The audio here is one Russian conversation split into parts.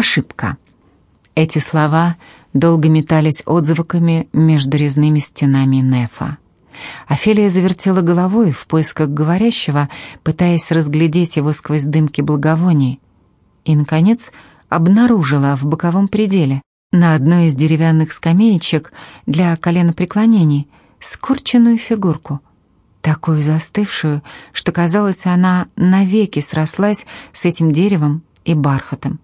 ошибка. Эти слова долго метались отзвуками между резными стенами Нефа. Офелия завертела головой в поисках говорящего, пытаясь разглядеть его сквозь дымки благовоний. И, наконец, обнаружила в боковом пределе, на одной из деревянных скамеечек для коленопреклонений, скорченную фигурку, такую застывшую, что, казалось, она навеки срослась с этим деревом и бархатом.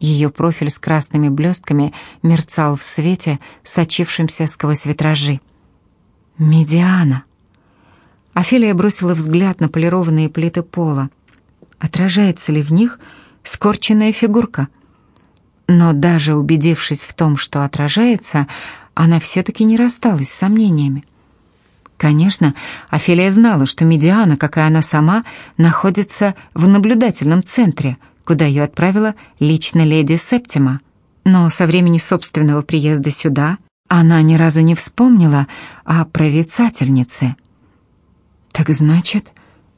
Ее профиль с красными блестками мерцал в свете, сочившемся сквозь витражи. Медиана. Офелия бросила взгляд на полированные плиты пола. Отражается ли в них скорченная фигурка? Но даже убедившись в том, что отражается, она все-таки не рассталась с сомнениями. Конечно, Офелия знала, что Медиана, как и она сама, находится в наблюдательном центре, куда ее отправила лично леди Септима. Но со времени собственного приезда сюда она ни разу не вспомнила о прорицательнице. «Так значит,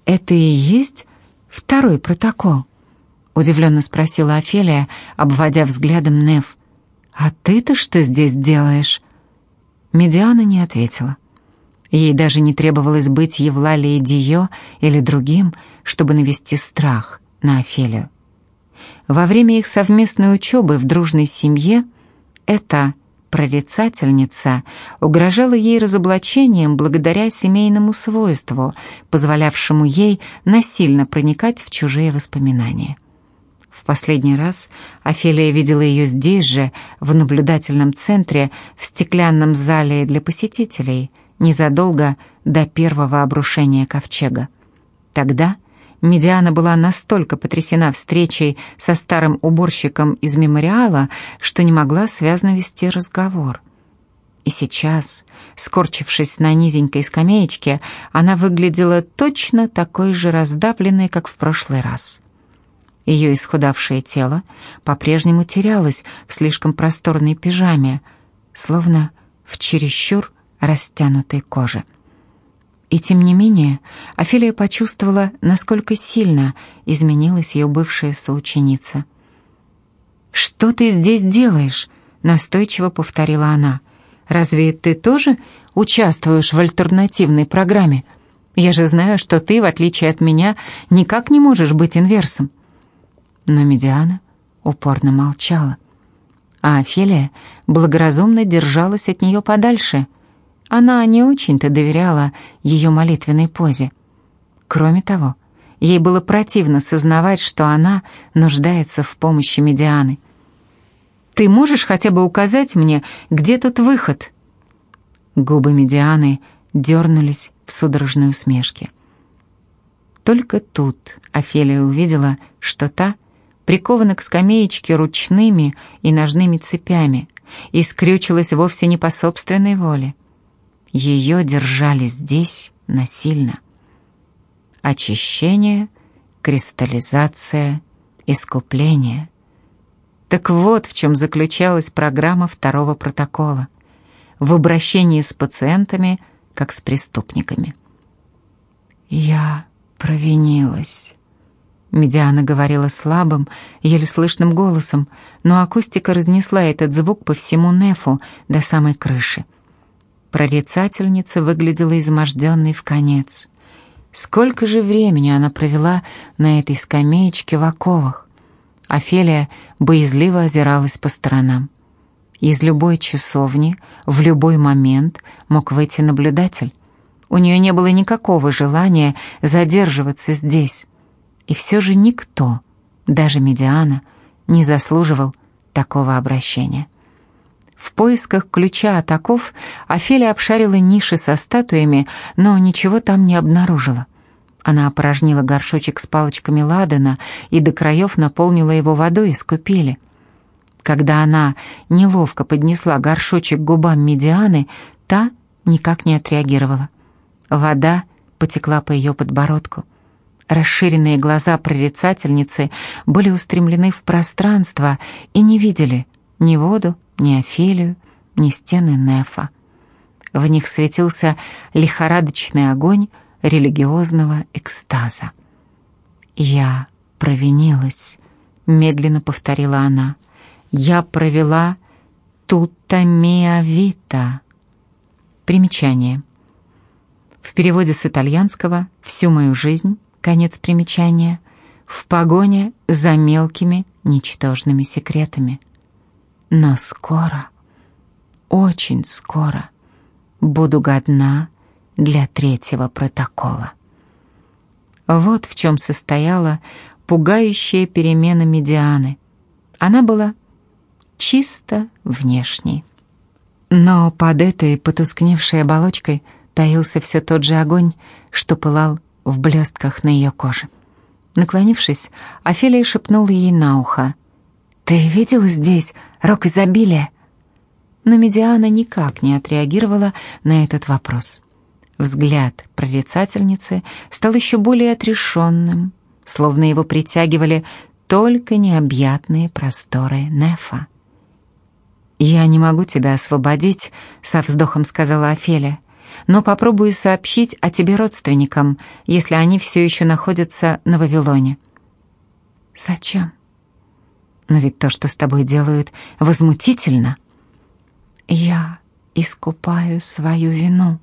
это и есть второй протокол?» — удивленно спросила Офелия, обводя взглядом Нев. «А ты-то что здесь делаешь?» Медиана не ответила. Ей даже не требовалось быть Евлалией Дио или другим, чтобы навести страх на Офелию. Во время их совместной учебы в дружной семье это прорицательница угрожала ей разоблачением благодаря семейному свойству, позволявшему ей насильно проникать в чужие воспоминания. В последний раз Офелия видела ее здесь же, в наблюдательном центре, в стеклянном зале для посетителей, незадолго до первого обрушения ковчега. Тогда Медиана была настолько потрясена встречей со старым уборщиком из мемориала, что не могла связно вести разговор. И сейчас, скорчившись на низенькой скамеечке, она выглядела точно такой же раздавленной, как в прошлый раз. Ее исхудавшее тело по-прежнему терялось в слишком просторной пижаме, словно в чересчур растянутой коже. И тем не менее, Офелия почувствовала, насколько сильно изменилась ее бывшая соученица. «Что ты здесь делаешь?» — настойчиво повторила она. «Разве ты тоже участвуешь в альтернативной программе? Я же знаю, что ты, в отличие от меня, никак не можешь быть инверсом». Но Медиана упорно молчала, а Офелия благоразумно держалась от нее подальше — она не очень-то доверяла ее молитвенной позе. Кроме того, ей было противно сознавать, что она нуждается в помощи Медианы. «Ты можешь хотя бы указать мне, где тут выход?» Губы Медианы дернулись в судорожной усмешке. Только тут Офелия увидела, что та прикована к скамеечке ручными и ножными цепями и скрючилась вовсе не по собственной воле. Ее держали здесь насильно. Очищение, кристаллизация, искупление. Так вот в чем заключалась программа второго протокола. В обращении с пациентами, как с преступниками. «Я провинилась», — Медиана говорила слабым, еле слышным голосом, но акустика разнесла этот звук по всему нефу до самой крыши. Прорицательница выглядела изможденной в конец. Сколько же времени она провела на этой скамеечке в оковах? Офелия боязливо озиралась по сторонам. Из любой часовни в любой момент мог выйти наблюдатель. У нее не было никакого желания задерживаться здесь. И все же никто, даже Медиана, не заслуживал такого обращения. В поисках ключа от оков Офелия обшарила ниши со статуями, но ничего там не обнаружила. Она опорожнила горшочек с палочками ладана и до краев наполнила его водой из купели. Когда она неловко поднесла горшочек к губам медианы, та никак не отреагировала. Вода потекла по ее подбородку. Расширенные глаза прорицательницы были устремлены в пространство и не видели ни воду, ни Офелию, ни стены Нефа. В них светился лихорадочный огонь религиозного экстаза. «Я провинилась», —— медленно повторила она. «Я провела тута миа вита». Примечание. В переводе с итальянского «всю мою жизнь», конец примечания, в погоне за мелкими ничтожными секретами. Но скоро, очень скоро, буду годна для третьего протокола. Вот в чем состояла пугающая перемена Медианы. Она была чисто внешней. Но под этой потускневшей оболочкой таился все тот же огонь, что пылал в блестках на ее коже. Наклонившись, Офелия шепнула ей на ухо. «Ты видел здесь рок изобилия?» Но Медиана никак не отреагировала на этот вопрос. Взгляд прорицательницы стал еще более отрешенным, словно его притягивали только необъятные просторы Нефа. «Я не могу тебя освободить», — со вздохом сказала Офелия, «но попробую сообщить о тебе родственникам, если они все еще находятся на Вавилоне». «Зачем?» «Но ведь то, что с тобой делают, возмутительно». «Я искупаю свою вину»,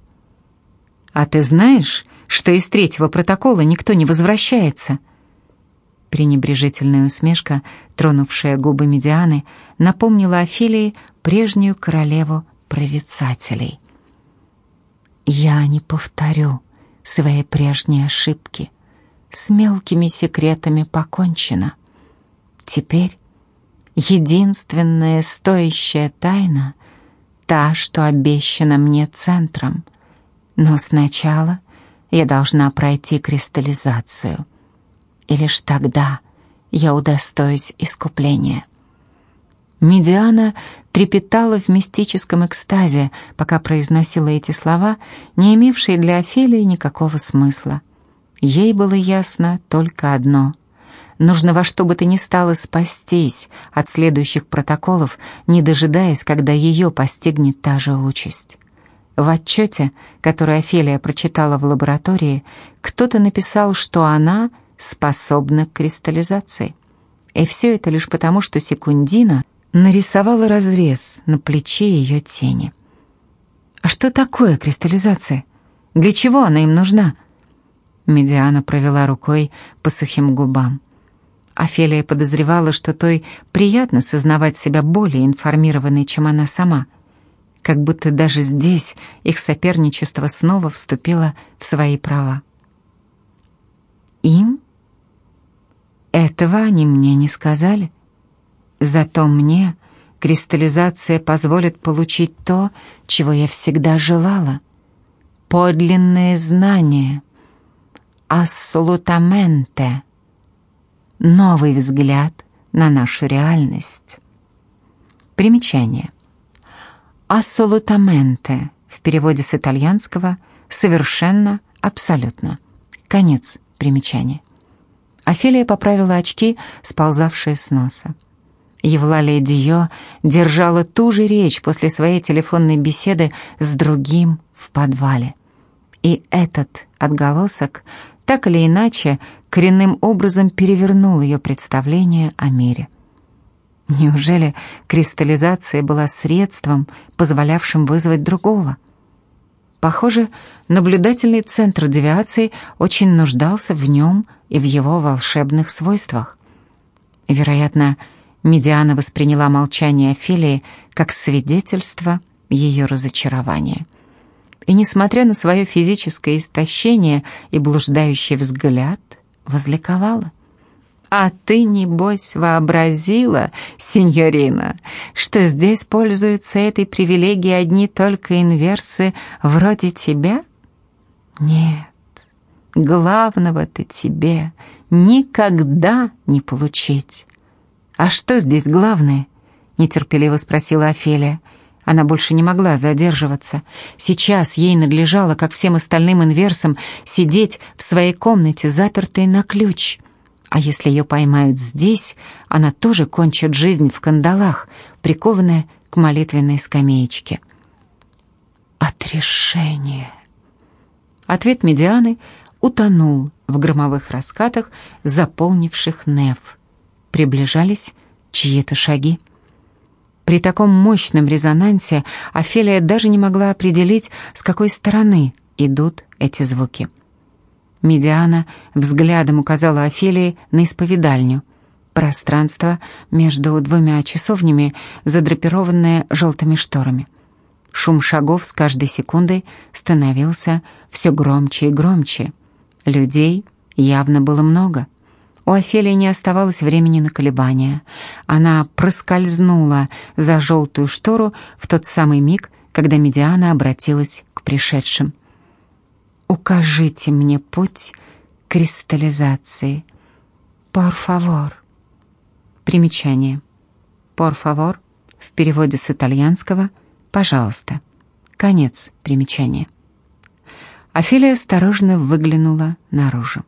«А ты знаешь, что из третьего протокола никто не возвращается?» Пренебрежительная усмешка, тронувшая губы Медианы, напомнила Офелии прежнюю королеву прорицателей. «Я не повторю свои прежние ошибки. С мелкими секретами покончено. Теперь единственная стоящая тайна — та, что обещана мне центром — но сначала я должна пройти кристаллизацию. И лишь тогда я удостоюсь искупления. Медиана трепетала в мистическом экстазе, пока произносила эти слова, не имевшие для Офелии никакого смысла. Ей было ясно только одно. Нужно во что бы то ни стало спастись от следующих протоколов, не дожидаясь, когда ее постигнет та же участь. В отчете, который Офелия прочитала в лаборатории, кто-то написал, что она способна к кристаллизации. И все это лишь потому, что Секундина нарисовала разрез на плече ее тени. А что такое кристаллизация? Для чего она им нужна? Медиана провела рукой по сухим губам. Офелия подозревала, что той приятно сознавать себя более информированной, чем она сама — как будто даже здесь их соперничество снова вступило в свои права. Им? Этого они мне не сказали. Зато мне кристаллизация позволит получить то, чего я всегда желала. Подлинное знание. Ассолутаменте. Новый взгляд на нашу реальность. Примечание. «Ассолутаменте» в переводе с итальянского «совершенно, абсолютно». Конец примечания. Офелия поправила очки, сползавшие с носа. Евлалия Дио держала ту же речь после своей телефонной беседы с другим в подвале. И этот отголосок так или иначе коренным образом перевернул ее представление о мире. Неужели кристаллизация была средством, позволявшим вызвать другого? Похоже, наблюдательный центр девиации очень нуждался в нем и в его волшебных свойствах. Вероятно, Медиана восприняла молчание Офелии как свидетельство ее разочарования. И, несмотря на свое физическое истощение и блуждающий взгляд, возликовала. А ты, небось, вообразила, сеньорина, что здесь пользуются этой привилегией одни только инверсы вроде тебя? Нет, главного-то тебе никогда не получить. А что здесь главное? Нетерпеливо спросила Офелия. Она больше не могла задерживаться. Сейчас ей надлежало, как всем остальным инверсам, сидеть в своей комнате, запертой на ключ — а если ее поймают здесь, она тоже кончит жизнь в кандалах, прикованная к молитвенной скамеечке. Отрешение. Ответ Медианы утонул в громовых раскатах, заполнивших Неф. приближались чьи-то шаги. При таком мощном резонансе Офелия даже не могла определить, с какой стороны идут эти звуки. Медиана взглядом указала Офелии на исповедальню. Пространство между двумя часовнями, задрапированное желтыми шторами. Шум шагов с каждой секундой становился все громче и громче. Людей явно было много. У Офелии не оставалось времени на колебания. Она проскользнула за желтую штору в тот самый миг, когда Медиана обратилась к пришедшим. «Укажите мне путь кристаллизации. Por favor». Примечание. «Por favor» в переводе с итальянского «пожалуйста». Конец примечания. Офелия осторожно выглянула наружу.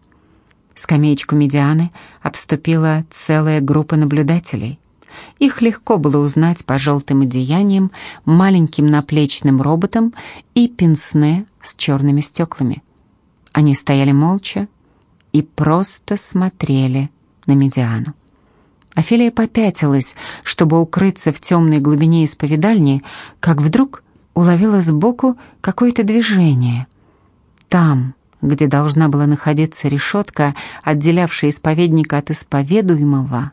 Скамеечку медианы обступила целая группа наблюдателей. Их легко было узнать по желтым одеяниям, маленьким наплечным роботам и пенсне с черными стеклами. Они стояли молча и просто смотрели на медиану. Офелия попятилась, чтобы укрыться в темной глубине исповедальни, как вдруг уловила сбоку какое-то движение. Там, где должна была находиться решетка, отделявшая исповедника от исповедуемого,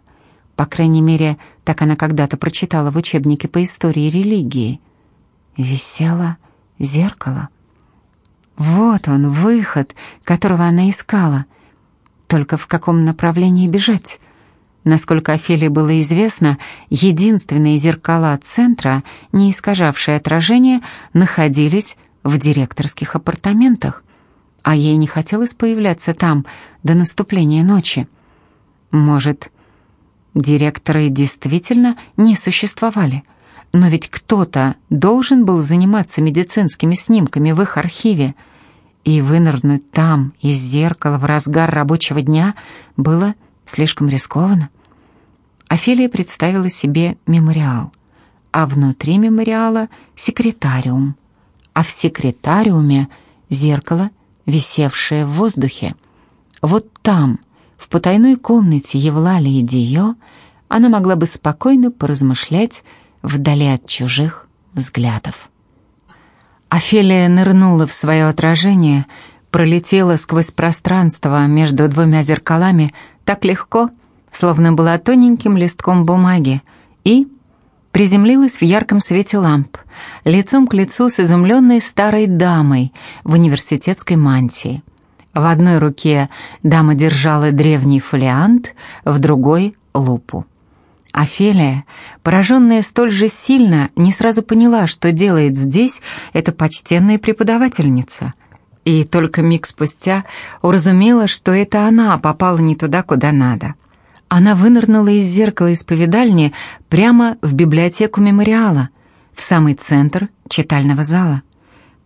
по крайней мере, так она когда-то прочитала в учебнике по истории религии, висело зеркало. Вот он, выход, которого она искала. Только в каком направлении бежать? Насколько Офелии было известно, единственные зеркала центра, не искажавшие отражение, находились в директорских апартаментах а ей не хотелось появляться там до наступления ночи. Может, директоры действительно не существовали, но ведь кто-то должен был заниматься медицинскими снимками в их архиве, и вынырнуть там из зеркала в разгар рабочего дня было слишком рискованно. Офелия представила себе мемориал, а внутри мемориала — секретариум, а в секретариуме — зеркало висевшее в воздухе. Вот там, в потайной комнате Евлалии Дио, она могла бы спокойно поразмышлять вдали от чужих взглядов. Офелия нырнула в свое отражение, пролетела сквозь пространство между двумя зеркалами так легко, словно была тоненьким листком бумаги, и приземлилась в ярком свете ламп, лицом к лицу с изумленной старой дамой в университетской мантии. В одной руке дама держала древний фолиант, в другой — лупу. Офелия, пораженная столь же сильно, не сразу поняла, что делает здесь эта почтенная преподавательница. И только миг спустя уразумела, что это она попала не туда, куда надо — она вынырнула из зеркала исповедальни прямо в библиотеку мемориала, в самый центр читального зала.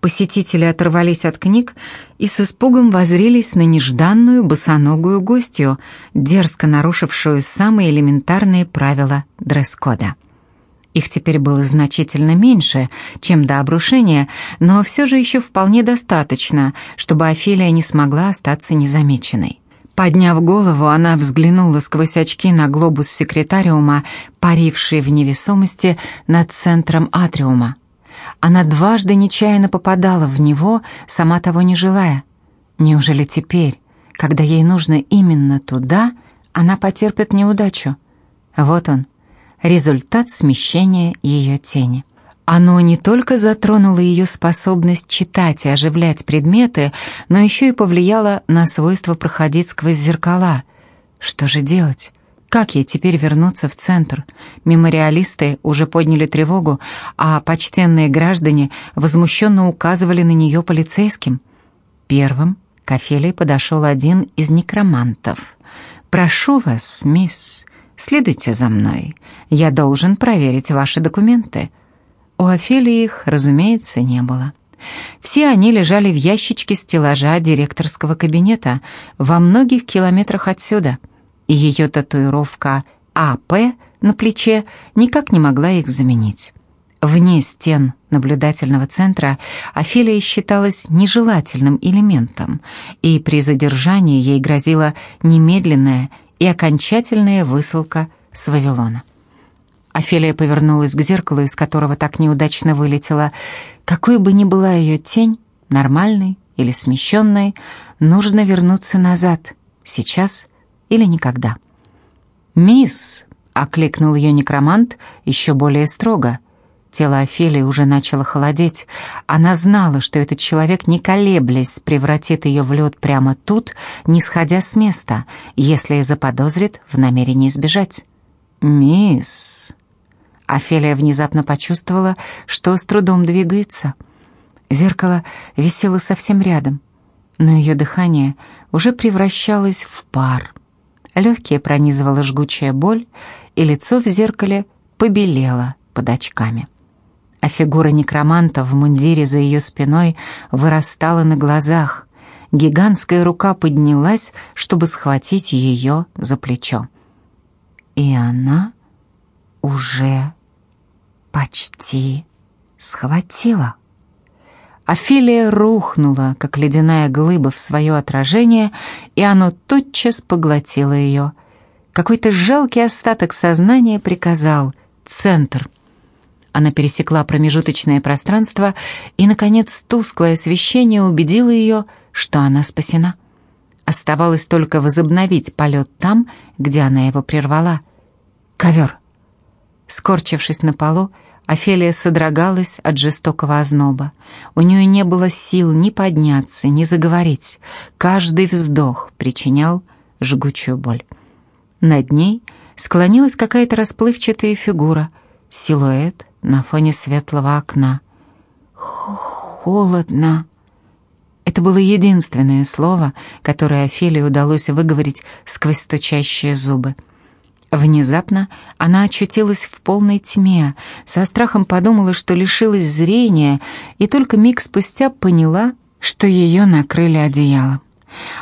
Посетители оторвались от книг и с испугом возрились на нежданную босоногую гостью, дерзко нарушившую самые элементарные правила дресс-кода. Их теперь было значительно меньше, чем до обрушения, но все же еще вполне достаточно, чтобы Офелия не смогла остаться незамеченной. Подняв голову, она взглянула сквозь очки на глобус секретариума, паривший в невесомости над центром атриума. Она дважды нечаянно попадала в него, сама того не желая. Неужели теперь, когда ей нужно именно туда, она потерпит неудачу? Вот он, результат смещения ее тени. Оно не только затронуло ее способность читать и оживлять предметы, но еще и повлияло на свойство проходить сквозь зеркала. Что же делать? Как ей теперь вернуться в центр? Мемориалисты уже подняли тревогу, а почтенные граждане возмущенно указывали на нее полицейским. Первым к Офелии подошел один из некромантов. «Прошу вас, мисс, следуйте за мной. Я должен проверить ваши документы». У Офелии их, разумеется, не было. Все они лежали в ящичке стеллажа директорского кабинета во многих километрах отсюда, и ее татуировка АП на плече никак не могла их заменить. Вне стен наблюдательного центра Офелия считалась нежелательным элементом, и при задержании ей грозила немедленная и окончательная высылка с Вавилона. Офелия повернулась к зеркалу, из которого так неудачно вылетела. Какой бы ни была ее тень, нормальной или смещенной, нужно вернуться назад, сейчас или никогда. «Мисс!» — окликнул ее некромант еще более строго. Тело Офелии уже начало холодеть. Она знала, что этот человек, не колеблясь, превратит ее в лед прямо тут, не сходя с места, если заподозрит в намерении сбежать. «Мисс...» Офелия внезапно почувствовала, что с трудом двигается. Зеркало висело совсем рядом, но ее дыхание уже превращалось в пар. Легкие пронизывала жгучая боль, и лицо в зеркале побелело под очками а фигура некроманта в мундире за ее спиной вырастала на глазах. Гигантская рука поднялась, чтобы схватить ее за плечо. И она уже почти схватила. Офелия рухнула, как ледяная глыба в свое отражение, и оно тотчас поглотило ее. Какой-то жалкий остаток сознания приказал «Центр». Она пересекла промежуточное пространство, и, наконец, тусклое освещение убедило ее, что она спасена. Оставалось только возобновить полет там, где она его прервала. Ковер. Скорчившись на полу, Офелия содрогалась от жестокого озноба. У нее не было сил ни подняться, ни заговорить. Каждый вздох причинял жгучую боль. Над ней склонилась какая-то расплывчатая фигура, силуэт на фоне светлого окна. «Холодно». Это было единственное слово, которое Офелии удалось выговорить сквозь стучащие зубы. Внезапно она очутилась в полной тьме, со страхом подумала, что лишилась зрения, и только миг спустя поняла, что ее накрыли одеялом.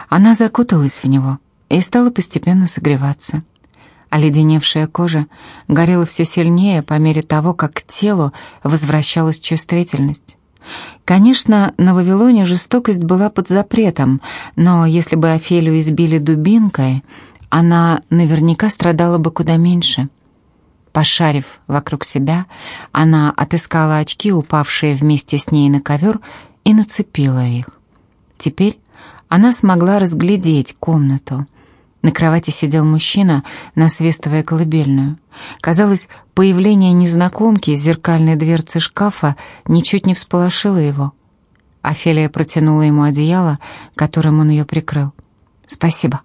Она закуталась в него и стала постепенно согреваться. Оледеневшая кожа горела все сильнее по мере того, как к телу возвращалась чувствительность. Конечно, на Вавилоне жестокость была под запретом, но если бы Офелию избили дубинкой, она наверняка страдала бы куда меньше. Пошарив вокруг себя, она отыскала очки, упавшие вместе с ней на ковер, и нацепила их. Теперь она смогла разглядеть комнату — на кровати сидел мужчина, насвистывая колыбельную. Казалось, появление незнакомки из зеркальной дверцы шкафа ничуть не всполошило его. Офелия протянула ему одеяло, которым он ее прикрыл. «Спасибо».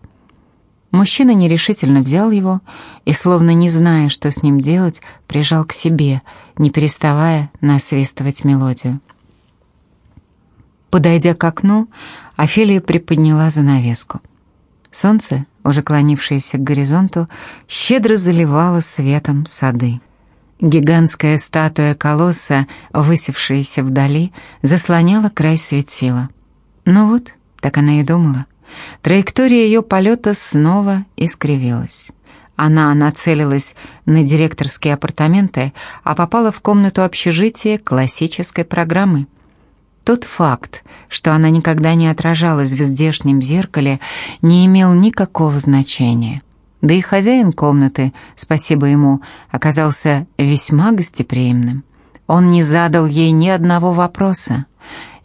Мужчина нерешительно взял его и, словно не зная, что с ним делать, прижал к себе, не переставая насвистывать мелодию. Подойдя к окну, Офелия приподняла занавеску. Солнце уже клонившееся к горизонту, щедро заливало светом сады. Гигантская статуя колосса, высевшаяся вдали, заслоняла край светила. Ну вот, так она и думала. Траектория ее полета снова искривилась. Она нацелилась на директорские апартаменты, а попала в комнату общежития классической программы. Тот факт, что она никогда не отражалась в здешнем зеркале, не имел никакого значения. Да и хозяин комнаты, спасибо ему, оказался весьма гостеприимным. Он не задал ей ни одного вопроса.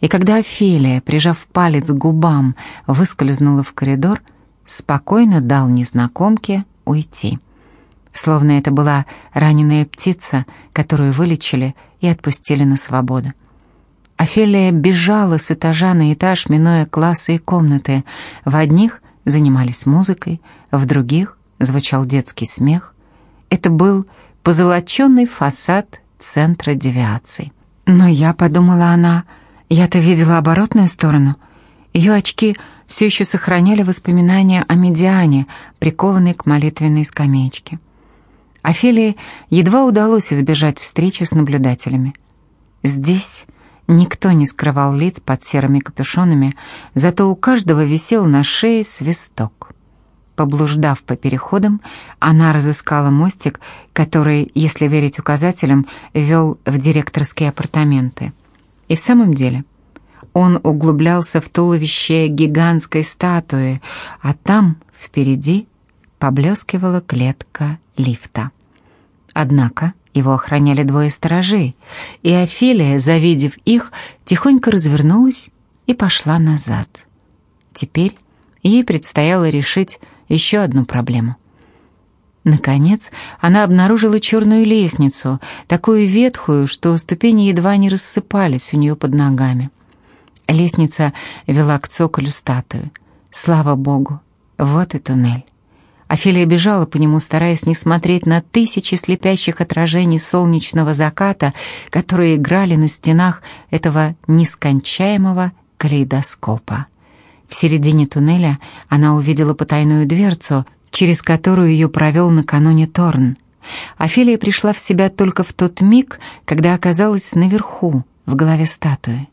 И когда Офелия, прижав палец к губам, выскользнула в коридор, спокойно дал незнакомке уйти. Словно это была раненая птица, которую вылечили и отпустили на свободу. Офелия бежала с этажа на этаж, минуя классы и комнаты. В одних занимались музыкой, в других звучал детский смех. Это был позолоченный фасад центра девиаций. Но я, подумала она, я-то видела оборотную сторону. Ее очки все еще сохраняли воспоминания о медиане, прикованной к молитвенной скамеечке. Офелии едва удалось избежать встречи с наблюдателями. Здесь Никто не скрывал лиц под серыми капюшонами, зато у каждого висел на шее свисток. Поблуждав по переходам, она разыскала мостик, который, если верить указателям, вел в директорские апартаменты. И в самом деле он углублялся в туловище гигантской статуи, а там, впереди, поблескивала клетка лифта. Однако его охраняли двое сторожей, и Офелия, завидев их, тихонько развернулась и пошла назад. Теперь ей предстояло решить еще одну проблему. Наконец, она обнаружила черную лестницу, такую ветхую, что ступени едва не рассыпались у нее под ногами. Лестница вела к цоколю статуи. Слава богу, вот и туннель. Офелия бежала по нему, стараясь не смотреть на тысячи слепящих отражений солнечного заката, которые играли на стенах этого нескончаемого калейдоскопа. В середине туннеля она увидела потайную дверцу, через которую ее провел накануне Торн. Офелия пришла в себя только в тот миг, когда оказалась наверху, в голове статуи.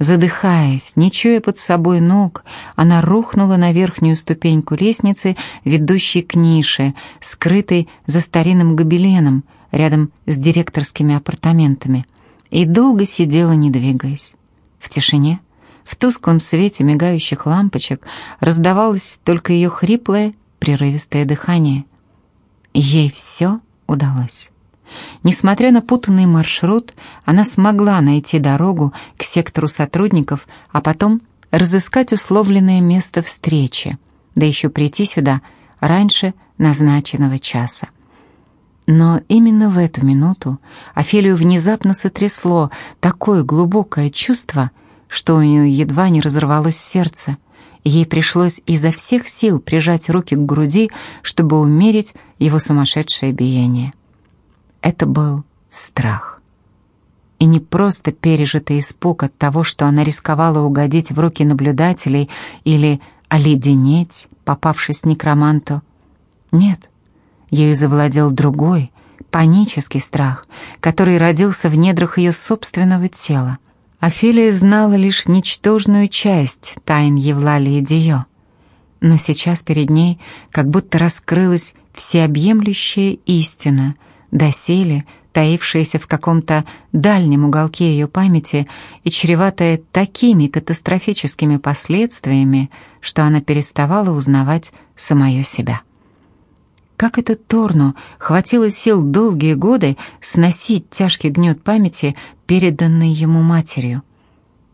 Задыхаясь, не чуя под собой ног, она рухнула на верхнюю ступеньку лестницы, ведущей к нише, скрытой за старинным гобеленом, рядом с директорскими апартаментами, и долго сидела, не двигаясь. В тишине, в тусклом свете мигающих лампочек раздавалось только ее хриплое, прерывистое дыхание. Ей все удалось. Несмотря на путанный маршрут, она смогла найти дорогу к сектору сотрудников, а потом разыскать условленное место встречи, да еще прийти сюда раньше назначенного часа. Но именно в эту минуту Офелию внезапно сотрясло такое глубокое чувство, что у нее едва не разорвалось сердце. Ей пришлось изо всех сил прижать руки к груди, чтобы умерить его сумасшедшее биение. Это был страх. И не просто пережитый испуг от того, что она рисковала угодить в руки наблюдателей или оледенеть, попавшись некроманту. Нет, ею завладел другой, панический страх, который родился в недрах ее собственного тела. Офелия знала лишь ничтожную часть тайн Евлалии Дио, но сейчас перед ней как будто раскрылась всеобъемлющая истина — доселе таившаяся в каком-то дальнем уголке ее памяти и чреватая такими катастрофическими последствиями, что она переставала узнавать самое себя. Как это Торну хватило сил долгие годы сносить тяжкий гнет памяти, переданный ему матерью.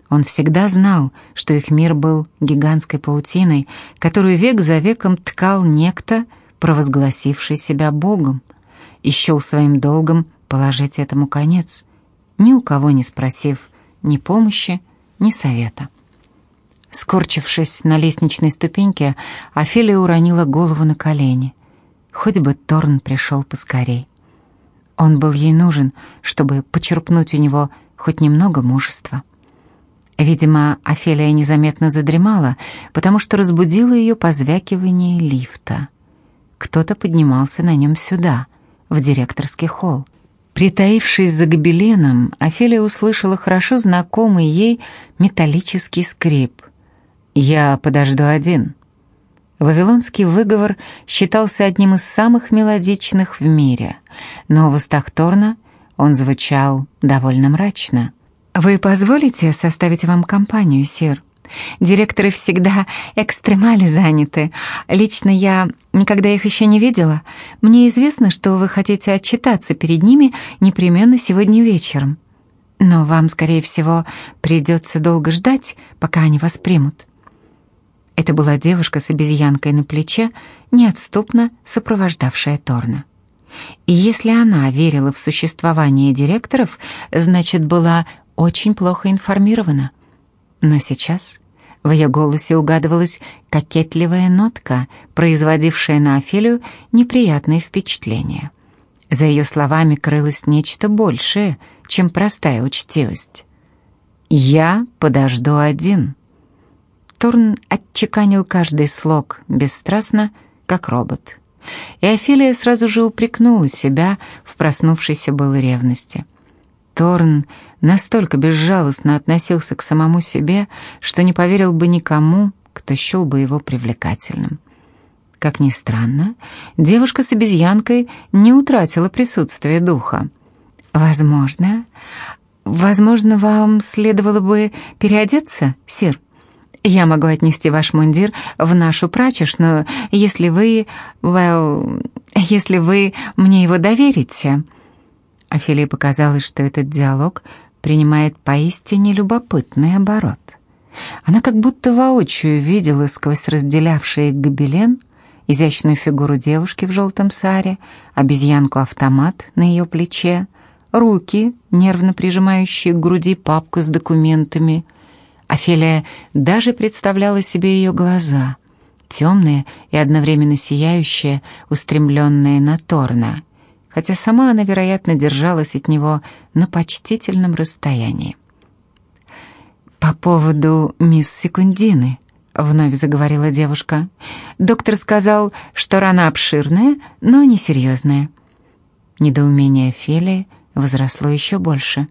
Он всегда знал, что их мир был гигантской паутиной, которую век за веком ткал некто, провозгласивший себя Богом и счел своим долгом положить этому конец, ни у кого не спросив ни помощи, ни совета. Скорчившись на лестничной ступеньке, Офелия уронила голову на колени. Хоть бы Торн пришел поскорей. Он был ей нужен, чтобы почерпнуть у него хоть немного мужества. Видимо, Офелия незаметно задремала, потому что разбудило ее позвякивание лифта. Кто-то поднимался на нем сюда — в директорский холл. Притаившись за гобеленом, Офелия услышала хорошо знакомый ей металлический скрип. «Я подожду один». Вавилонский выговор считался одним из самых мелодичных в мире, но в устах Торна он звучал довольно мрачно. «Вы позволите составить вам компанию, сир?» Директоры всегда экстремали заняты. Лично я никогда их еще не видела. Мне известно, что вы хотите отчитаться перед ними непременно сегодня вечером. Но вам, скорее всего, придется долго ждать, пока они вас примут. Это была девушка с обезьянкой на плече, неотступно сопровождавшая Торна. И если она верила в существование директоров, значит, была очень плохо информирована. Но сейчас в ее голосе угадывалась кокетливая нотка, производившая на Офелию неприятное впечатление. За ее словами крылось нечто большее, чем простая учтивость. «Я подожду один». Торн отчеканил каждый слог бесстрастно, как робот. И Офелия сразу же упрекнула себя в проснувшейся было ревности. Торн настолько безжалостно относился к самому себе, что не поверил бы никому, кто счел бы его привлекательным. Как ни странно, девушка с обезьянкой не утратила присутствие духа. «Возможно, возможно, вам следовало бы переодеться, сир. Я могу отнести ваш мундир в нашу прачечную, если вы... well... если вы мне его доверите». Офелии показалось, что этот диалог принимает поистине любопытный оборот. Она как будто воочию видела сквозь разделявший гобелен изящную фигуру девушки в желтом саре, обезьянку-автомат на ее плече, руки, нервно прижимающие к груди папку с документами. Офелия даже представляла себе ее глаза, темные и одновременно сияющие, устремленные на Торна, хотя сама она, вероятно, держалась от него на почтительном расстоянии. «По поводу мисс Секундины», — вновь заговорила девушка. «Доктор сказал, что рана обширная, но несерьезная». Недоумение Фелии возросло еще больше,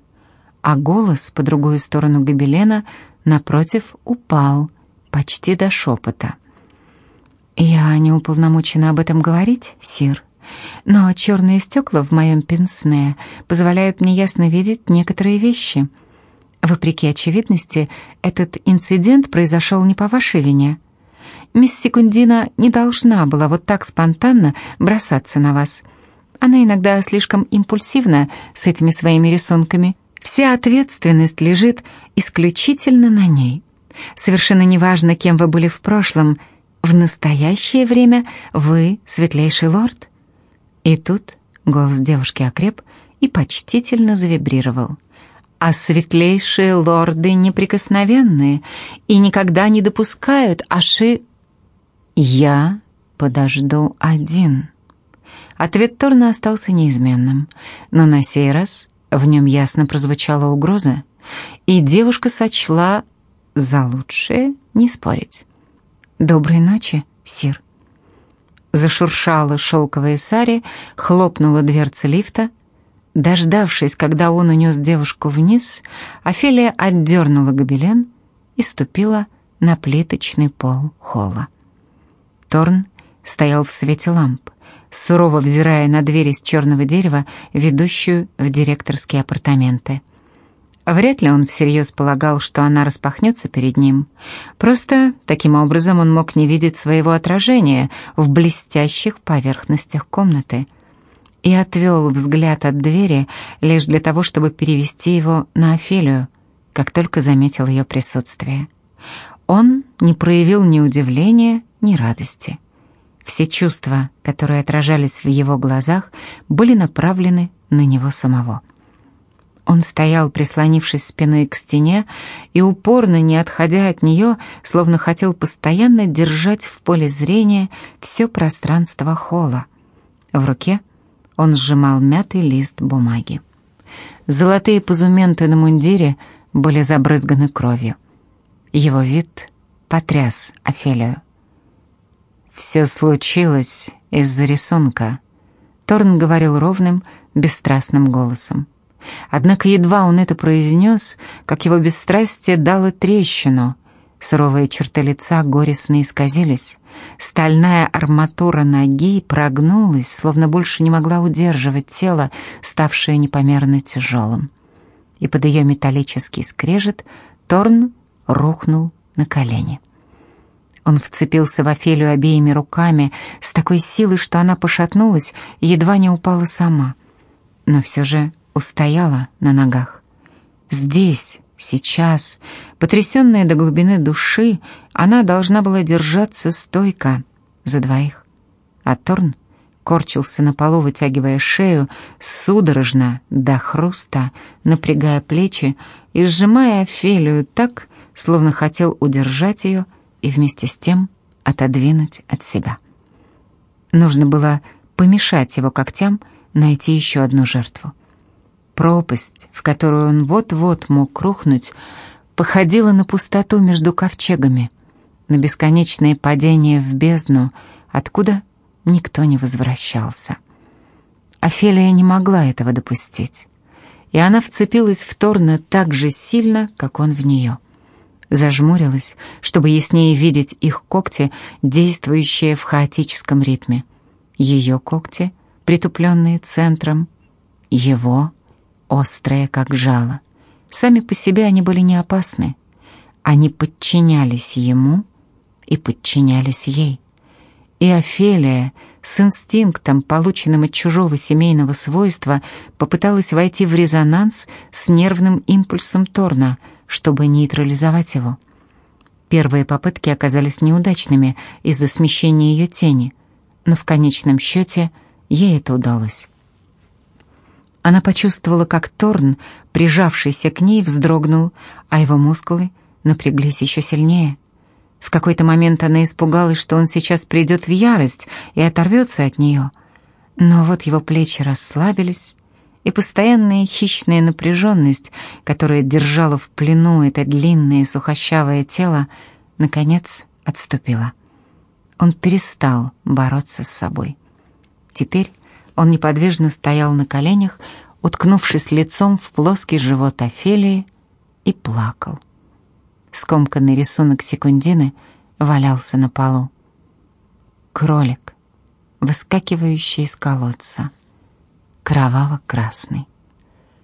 а голос по другую сторону гобелена, напротив, упал почти до шепота. «Я не уполномочена об этом говорить, сир, но черные стекла в моем пенсне позволяют мне ясно видеть некоторые вещи». Вопреки очевидности, этот инцидент произошел не по вашей вине. Мисс Секундина не должна была вот так спонтанно бросаться на вас. Она иногда слишком импульсивна с этими своими рисунками. Вся ответственность лежит исключительно на ней. Совершенно неважно, кем вы были в прошлом, в настоящее время вы светлейший лорд. И тут голос девушки окреп и почтительно завибрировал а светлейшие лорды неприкосновенные и никогда не допускают аши... Я подожду один. Ответ Торна остался неизменным, но на сей раз в нем ясно прозвучала угроза, и девушка сочла за лучшее не спорить. «Доброй ночи, сир». Зашуршала шелковая сари, хлопнула дверца лифта, Дождавшись, когда он унес девушку вниз, Офелия отдернула гобелен и ступила на плиточный пол холла. Торн стоял в свете ламп, сурово взирая на дверь из черного дерева, ведущую в директорские апартаменты. Вряд ли он всерьез полагал, что она распахнется перед ним. Просто таким образом он мог не видеть своего отражения в блестящих поверхностях комнаты — и отвел взгляд от двери лишь для того, чтобы перевести его на Офелию, как только заметил ее присутствие. Он не проявил ни удивления, ни радости. Все чувства, которые отражались в его глазах, были направлены на него самого. Он стоял, прислонившись спиной к стене, и упорно, не отходя от нее, словно хотел постоянно держать в поле зрения все пространство холла. В руке он сжимал мятый лист бумаги. Золотые позументы на мундире были забрызганы кровью. Его вид потряс Офелию. «Все случилось из-за рисунка», — Торн говорил ровным, бесстрастным голосом. Однако едва он это произнес, как его бесстрастие дало трещину, Суровые черты лица горестно исказились. Стальная арматура ноги прогнулась, словно больше не могла удерживать тело, ставшее непомерно тяжелым. И под ее металлический скрежет Торн рухнул на колени. Он вцепился в Офелию обеими руками с такой силой, что она пошатнулась и едва не упала сама. Но все же устояла на ногах. Здесь, Сейчас, потрясенная до глубины души, она должна была держаться стойко за двоих. А Торн корчился на полу, вытягивая шею, судорожно до хруста, напрягая плечи и сжимая Офелию так, словно хотел удержать ее и вместе с тем отодвинуть от себя. Нужно было помешать его когтям найти еще одну жертву. Пропасть, в которую он вот-вот мог рухнуть, походила на пустоту между ковчегами, на бесконечное падение в бездну, откуда никто не возвращался. Офелия не могла этого допустить, и она вцепилась в Торна так же сильно, как он в нее. Зажмурилась, чтобы яснее видеть их когти, действующие в хаотическом ритме. Ее когти, притупленные центром, его острые, как жало. Сами по себе они были не опасны. Они подчинялись ему и подчинялись ей. И Офелия с инстинктом, полученным от чужого семейного свойства, попыталась войти в резонанс с нервным импульсом Торна, чтобы нейтрализовать его. Первые попытки оказались неудачными из-за смещения ее тени, но в конечном счете ей это удалось. Она почувствовала, как Торн, прижавшийся к ней, вздрогнул, а его мускулы напряглись еще сильнее. В какой-то момент она испугалась, что он сейчас придет в ярость и оторвется от нее. Но вот его плечи расслабились, и постоянная хищная напряженность, которая держала в плену это длинное сухощавое тело, наконец отступила. Он перестал бороться с собой. Теперь он неподвижно стоял на коленях, уткнувшись лицом в плоский живот Офелии, и плакал. Скомканный рисунок секундины валялся на полу. Кролик, выскакивающий из колодца, кроваво-красный.